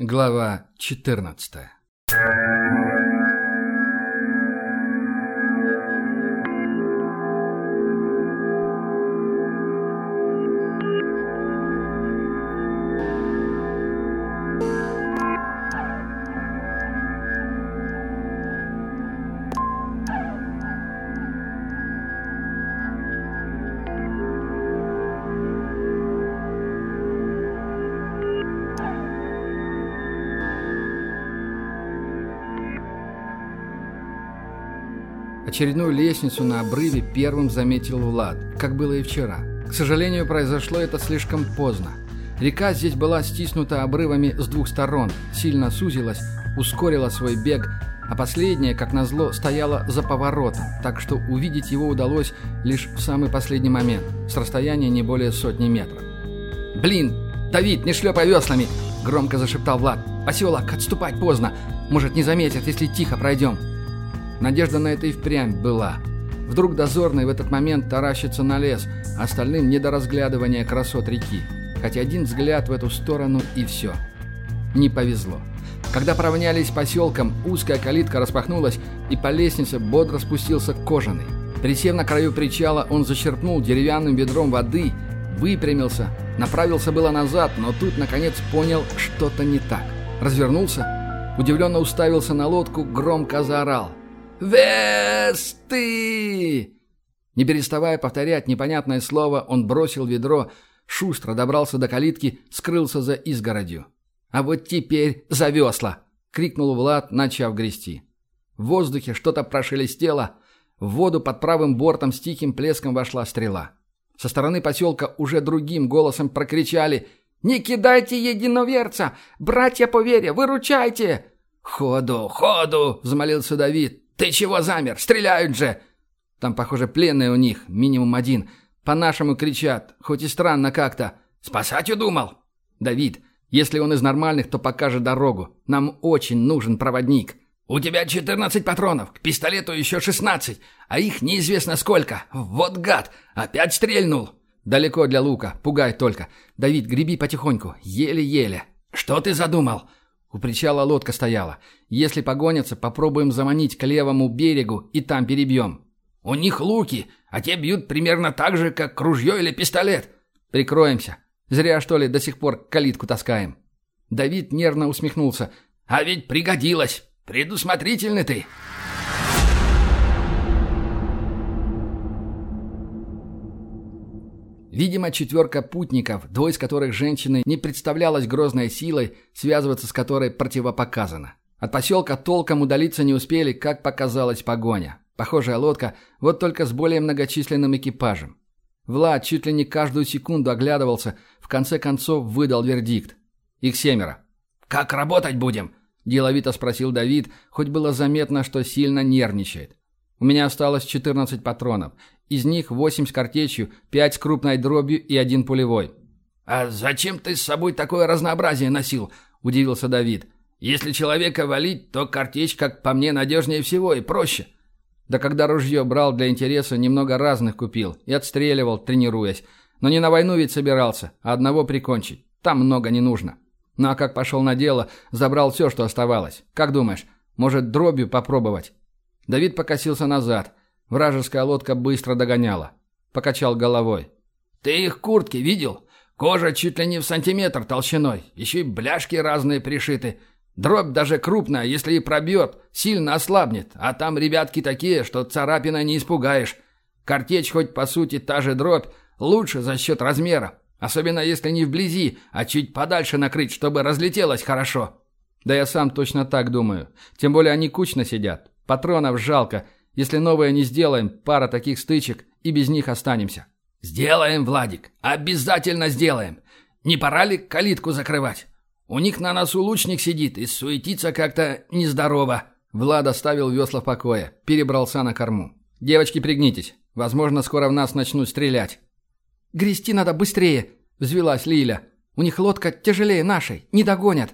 Глава 14 Очередную лестницу на обрыве первым заметил Влад, как было и вчера. К сожалению, произошло это слишком поздно. Река здесь была стиснута обрывами с двух сторон, сильно сузилась, ускорила свой бег, а последняя, как назло, стояла за поворотом, так что увидеть его удалось лишь в самый последний момент, с расстояния не более сотни метров. «Блин, Давид, не шлепай веслами!» – громко зашептал Влад. «Поселок, отступать поздно. Может, не заметят, если тихо пройдем». Надежда на это и впрямь была. Вдруг дозорный в этот момент таращится на лес, а остальным не до разглядывания красот реки. Хотя один взгляд в эту сторону и все. Не повезло. Когда поравнялись с поселком, узкая калитка распахнулась, и по лестнице бодро спустился кожаный. Присев на краю причала, он зачерпнул деревянным ведром воды, выпрямился, направился было назад, но тут, наконец, понял, что-то не так. Развернулся, удивленно уставился на лодку, громко заорал. «Весты!» Не переставая повторять непонятное слово, он бросил ведро, шустро добрался до калитки, скрылся за изгородью. «А вот теперь за весла!» — крикнул Влад, начав грести. В воздухе что-то прошелестело, в воду под правым бортом с тихим плеском вошла стрела. Со стороны поселка уже другим голосом прокричали «Не кидайте единоверца! Братья по вере, выручайте!» «Ходу, ходу!» — взмолился Давид. «Ты чего замер? Стреляют же!» Там, похоже, пленные у них, минимум один. По-нашему кричат, хоть и странно как-то. «Спасать удумал?» «Давид, если он из нормальных, то покажет дорогу. Нам очень нужен проводник». «У тебя 14 патронов, к пистолету еще 16, а их неизвестно сколько. Вот гад, опять стрельнул». «Далеко для лука, пугает только. Давид, греби потихоньку, еле-еле». «Что ты задумал?» У причала лодка стояла. Если погонятся, попробуем заманить к левому берегу и там перебьем. У них луки, а те бьют примерно так же, как ружье или пистолет. Прикроемся. Зря, что ли, до сих пор калитку таскаем. Давид нервно усмехнулся. А ведь пригодилось. Предусмотрительный ты. Видимо, четверка путников, двое из которых женщины, не представлялась грозной силой, связываться с которой противопоказано. От поселка толком удалиться не успели, как показалась погоня. Похожая лодка, вот только с более многочисленным экипажем. Влад чуть ли не каждую секунду оглядывался, в конце концов выдал вердикт. Их семеро. «Как работать будем?» – деловито спросил Давид, хоть было заметно, что сильно нервничает. «У меня осталось 14 патронов. Из них восемь с картечью, пять с крупной дробью и один пулевой. «А зачем ты с собой такое разнообразие носил?» – удивился Давид. «Если человека валить, то картечь, как по мне, надежнее всего и проще». Да когда ружье брал для интереса, немного разных купил и отстреливал, тренируясь. Но не на войну ведь собирался, а одного прикончить. Там много не нужно. Ну а как пошел на дело, забрал все, что оставалось. Как думаешь, может дробью попробовать?» Давид покосился назад. Вражеская лодка быстро догоняла. Покачал головой. «Ты их куртки видел? Кожа чуть ли не в сантиметр толщиной. Еще и бляшки разные пришиты. Дробь даже крупная, если и пробьет, сильно ослабнет. А там ребятки такие, что царапина не испугаешь. Картечь хоть по сути та же дробь, лучше за счет размера. Особенно если не вблизи, а чуть подальше накрыть, чтобы разлетелось хорошо. Да я сам точно так думаю. Тем более они кучно сидят. Патронов жалко, если новое не сделаем, пара таких стычек, и без них останемся. Сделаем, Владик, обязательно сделаем. Не пора ли калитку закрывать? У них на носу лучник сидит, и суетиться как-то нездорово. Влад оставил весла в покое, перебрался на корму. «Девочки, пригнитесь. Возможно, скоро в нас начнут стрелять». «Грести надо быстрее!» – взвелась Лиля. «У них лодка тяжелее нашей. Не догонят».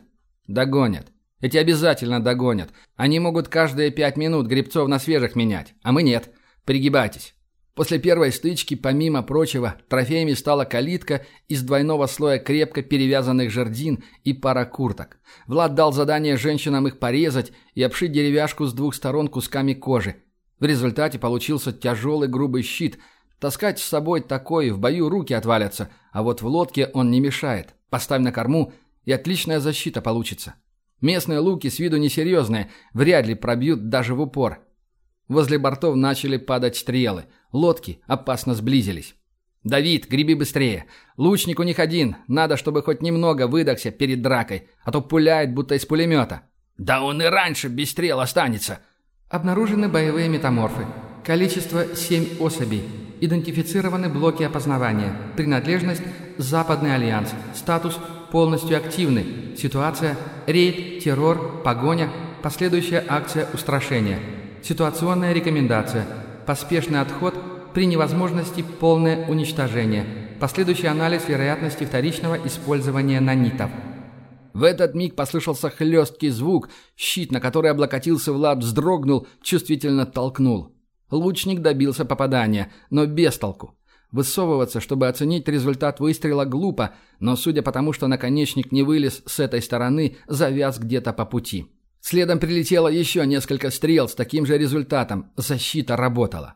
«Догонят. Эти обязательно догонят. Они могут каждые пять минут грибцов на свежих менять, а мы нет. Пригибайтесь. После первой стычки, помимо прочего, трофеями стала калитка из двойного слоя крепко перевязанных жердин и пара курток. Влад дал задание женщинам их порезать и обшить деревяшку с двух сторон кусками кожи. В результате получился тяжелый грубый щит. Таскать с собой такой в бою руки отвалятся, а вот в лодке он не мешает. Поставь на корму, и отличная защита получится. Местные луки с виду несерьезные, вряд ли пробьют даже в упор. Возле бортов начали падать стрелы. Лодки опасно сблизились. «Давид, греби быстрее. Лучник у них один. Надо, чтобы хоть немного выдохся перед дракой, а то пуляет, будто из пулемета». «Да он и раньше без стрел останется». Обнаружены боевые метаморфы. Количество 7 особей. Идентифицированы блоки опознавания. Принадлежность – Западный Альянс. Статус – полностью активный. Ситуация – рейд, террор, погоня, последующая акция устрашения. Ситуационная рекомендация. Поспешный отход при невозможности полное уничтожение. Последующий анализ вероятности вторичного использования нанитов. В этот миг послышался хлесткий звук, щит, на который облокотился Влад, вздрогнул, чувствительно толкнул. Лучник добился попадания, но без толку. Высовываться, чтобы оценить результат выстрела, глупо, но судя по тому, что наконечник не вылез с этой стороны, завяз где-то по пути. Следом прилетело еще несколько стрел с таким же результатом. Защита работала.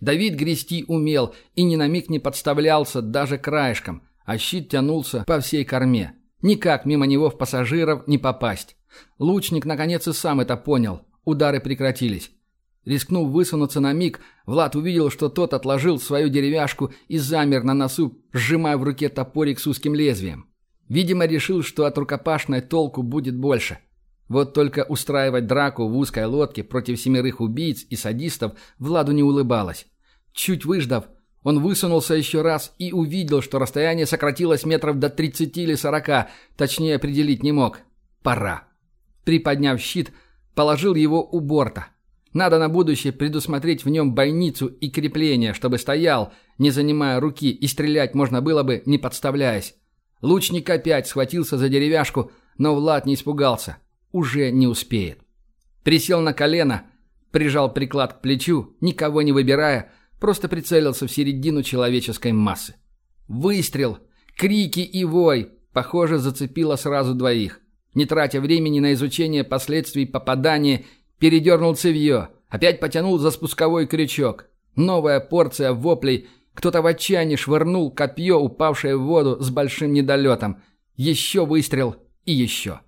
Давид грести умел и ни на миг не подставлялся даже краешком, а щит тянулся по всей корме. Никак мимо него в пассажиров не попасть. Лучник наконец и сам это понял. Удары прекратились. Рискнув высунуться на миг, Влад увидел, что тот отложил свою деревяшку и замер на носу, сжимая в руке топорик с узким лезвием. Видимо, решил, что от рукопашной толку будет больше. Вот только устраивать драку в узкой лодке против семерых убийц и садистов Владу не улыбалось. Чуть выждав, он высунулся еще раз и увидел, что расстояние сократилось метров до 30 или 40, точнее определить не мог. Пора. Приподняв щит, положил его у борта. Надо на будущее предусмотреть в нем бойницу и крепление, чтобы стоял, не занимая руки, и стрелять можно было бы, не подставляясь. Лучник опять схватился за деревяшку, но Влад не испугался уже не успеет. Присел на колено, прижал приклад к плечу, никого не выбирая, просто прицелился в середину человеческой массы. Выстрел, крики и вой, похоже, зацепило сразу двоих. Не тратя времени на изучение последствий попадания, передернул цевье, опять потянул за спусковой крючок. Новая порция воплей, кто-то в отчаянии швырнул копье, упавшее в воду с большим недолетом. Еще выстрел и еще.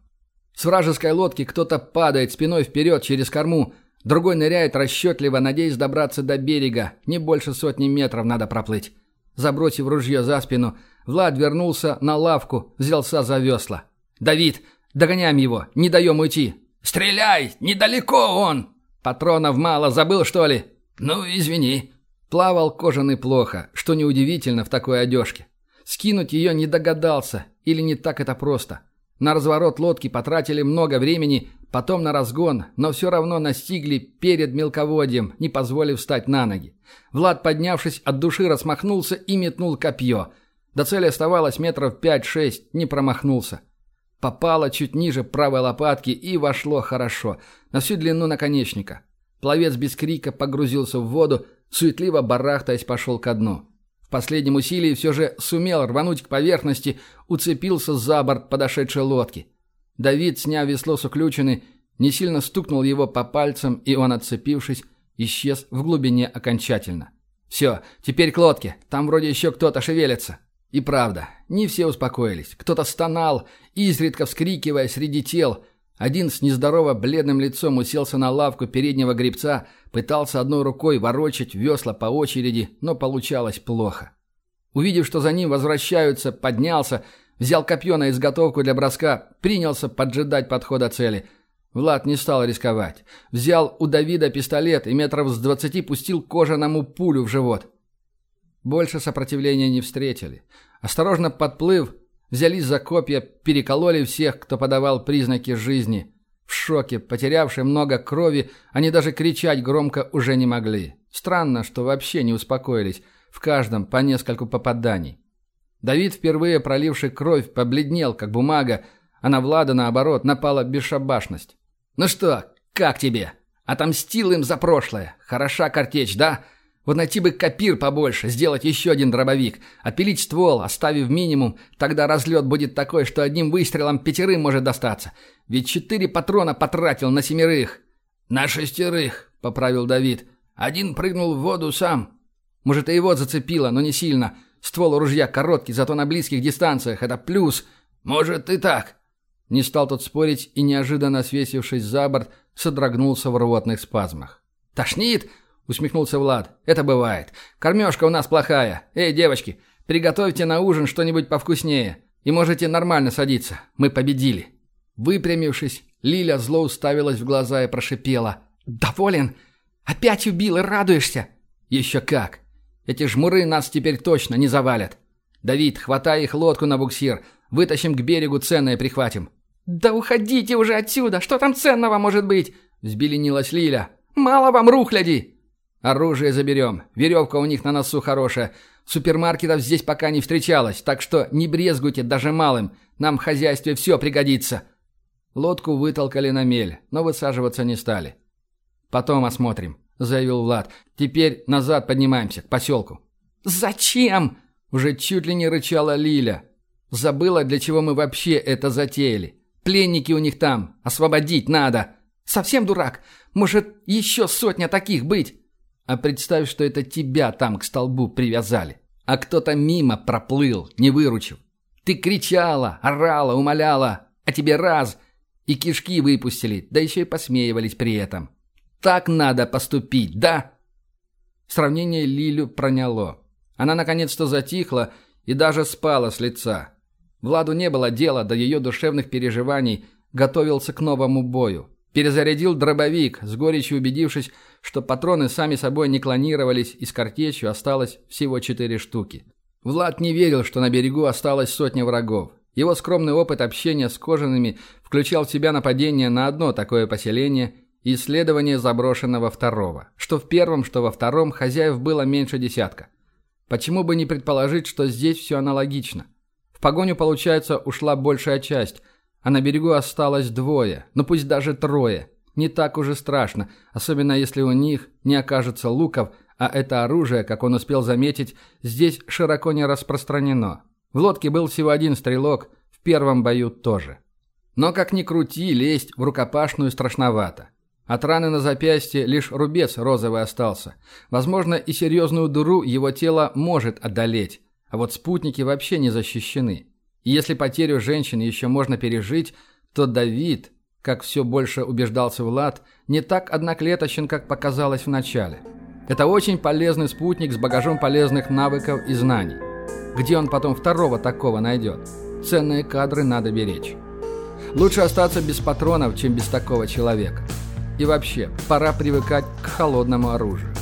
С вражеской лодки кто-то падает спиной вперед через корму, другой ныряет расчетливо, надеясь добраться до берега. Не больше сотни метров надо проплыть. Забросив ружье за спину, Влад вернулся на лавку, взялся за весла. «Давид, догоняем его, не даем уйти!» «Стреляй! Недалеко он!» «Патронов мало, забыл, что ли?» «Ну, извини». Плавал кожаный плохо, что неудивительно в такой одежке. Скинуть ее не догадался, или не так это просто. На разворот лодки потратили много времени, потом на разгон, но все равно настигли перед мелководьем, не позволив встать на ноги. Влад, поднявшись от души, рассмахнулся и метнул копье. До цели оставалось метров пять-шесть, не промахнулся. Попало чуть ниже правой лопатки и вошло хорошо, на всю длину наконечника. Пловец без крика погрузился в воду, суетливо барахтаясь пошел ко дну. В последнем усилии все же сумел рвануть к поверхности, уцепился за борт подошедшей лодки. Давид, сняв весло с уключены, не сильно стукнул его по пальцам, и он, отцепившись, исчез в глубине окончательно. «Все, теперь к лодке, там вроде еще кто-то шевелится». И правда, не все успокоились. Кто-то стонал, изредка вскрикивая среди тел – один с нездорово бледным лицом уселся на лавку переднего гребца, пытался одной рукой ворочать весла по очереди, но получалось плохо. Увидев, что за ним возвращаются, поднялся, взял копье на изготовку для броска, принялся поджидать подхода цели. Влад не стал рисковать. Взял у Давида пистолет и метров с двадцати пустил кожаному пулю в живот. Больше сопротивления не встретили. Осторожно подплыв, Взялись за копья, перекололи всех, кто подавал признаки жизни. В шоке, потерявшие много крови, они даже кричать громко уже не могли. Странно, что вообще не успокоились. В каждом по нескольку попаданий. Давид, впервые проливший кровь, побледнел, как бумага, а на Влада, наоборот, напала бесшабашность. «Ну что, как тебе? Отомстил им за прошлое. Хороша картечь, да? Вот найти бы копир побольше, сделать еще один дробовик, отпилить ствол, оставив минимум, тогда разлет будет такой, что одним выстрелом пятерым может достаться. Ведь четыре патрона потратил на семерых. «На шестерых», — поправил Давид. «Один прыгнул в воду сам». «Может, и его зацепило, но не сильно. Ствол у ружья короткий, зато на близких дистанциях. Это плюс». «Может, и так». Не стал тот спорить и, неожиданно свесившись за борт, содрогнулся в рвотных спазмах. «Тошнит?» Усмехнулся Влад. «Это бывает. Кормежка у нас плохая. Эй, девочки, приготовьте на ужин что-нибудь повкуснее. И можете нормально садиться. Мы победили». Выпрямившись, Лиля зло уставилась в глаза и прошипела. «Доволен? Опять убил и радуешься?» «Еще как! Эти жмуры нас теперь точно не завалят. Давид, хватай их лодку на буксир. Вытащим к берегу ценное прихватим». «Да уходите уже отсюда! Что там ценного может быть?» Взбеленилась Лиля. «Мало вам рухляди!» Оружие заберем. Веревка у них на носу хорошая. Супермаркетов здесь пока не встречалось, так что не брезгуйте даже малым. Нам в хозяйстве все пригодится». Лодку вытолкали на мель, но высаживаться не стали. «Потом осмотрим», — заявил Влад. «Теперь назад поднимаемся, к поселку». «Зачем?» — уже чуть ли не рычала Лиля. «Забыла, для чего мы вообще это затеяли. Пленники у них там. Освободить надо». «Совсем дурак? Может, еще сотня таких быть?» А представь, что это тебя там к столбу привязали, а кто-то мимо проплыл, не выручив. Ты кричала, орала, умоляла, а тебе раз и кишки выпустили, да еще и посмеивались при этом. Так надо поступить, да? Сравнение Лилю проняло. Она наконец-то затихла и даже спала с лица. Владу не было дела до ее душевных переживаний, готовился к новому бою. Перезарядил дробовик, с горечью убедившись, что патроны сами собой не клонировались, и с картечью осталось всего четыре штуки. Влад не верил, что на берегу осталось сотня врагов. Его скромный опыт общения с кожаными включал в себя нападение на одно такое поселение и исследование заброшенного второго. Что в первом, что во втором хозяев было меньше десятка. Почему бы не предположить, что здесь все аналогично? В погоню, получается, ушла большая часть, а на берегу осталось двое, ну пусть даже трое. Не так уже страшно, особенно если у них не окажется луков, а это оружие, как он успел заметить, здесь широко не распространено. В лодке был всего один стрелок, в первом бою тоже. Но как ни крути, лезть в рукопашную страшновато. От раны на запястье лишь рубец розовый остался. Возможно, и серьезную дуру его тело может одолеть, а вот спутники вообще не защищены. И если потерю женщины еще можно пережить, то Давид, как все больше убеждался Влад, не так одноклеточен, как показалось в начале. Это очень полезный спутник с багажом полезных навыков и знаний. Где он потом второго такого найдет? Ценные кадры надо беречь. Лучше остаться без патронов, чем без такого человека. И вообще, пора привыкать к холодному оружию.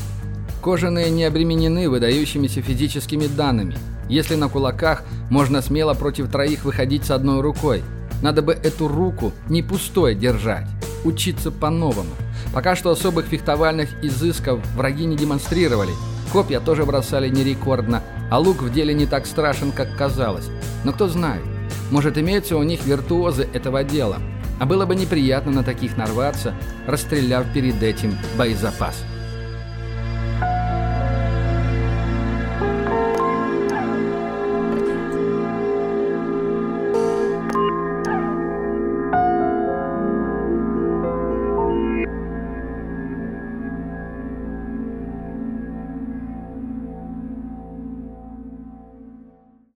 Кожаные не обременены выдающимися физическими данными. Если на кулаках, можно смело против троих выходить с одной рукой – надо бы эту руку не пустой держать, учиться по-новому. Пока что особых фехтовальных изысков враги не демонстрировали. Копья тоже бросали не рекордно, а лук в деле не так страшен, как казалось. Но кто знает, может имеются у них виртуозы этого дела. А было бы неприятно на таких нарваться, расстреляв перед этим боезапас.